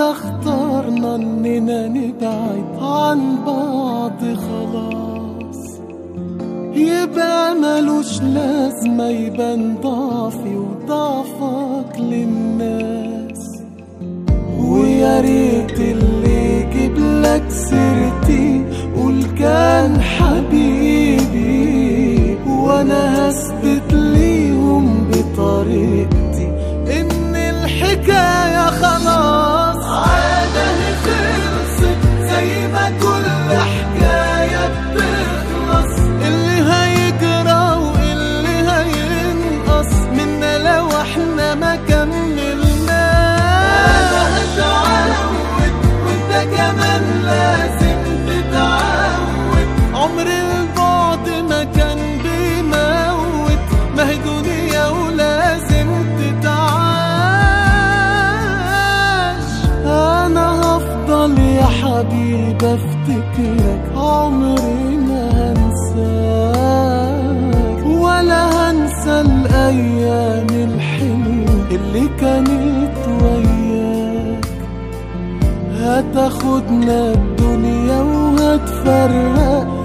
اخترنا إننا نبعد عن بعض خلاص. يبقى ملوش لازمة يبان ضعفي وضعفك للناس. ويا ريت اللي يجيب لك سيرتي قول كان حبيبي وأنا هثبت ليهم بطريقتي إن الحكاية حبيبي افتكرك عمري ما هنساك ولا هنسى الأيام الحلوة اللي كانت وياك. هتاخدنا الدنيا وهتفرق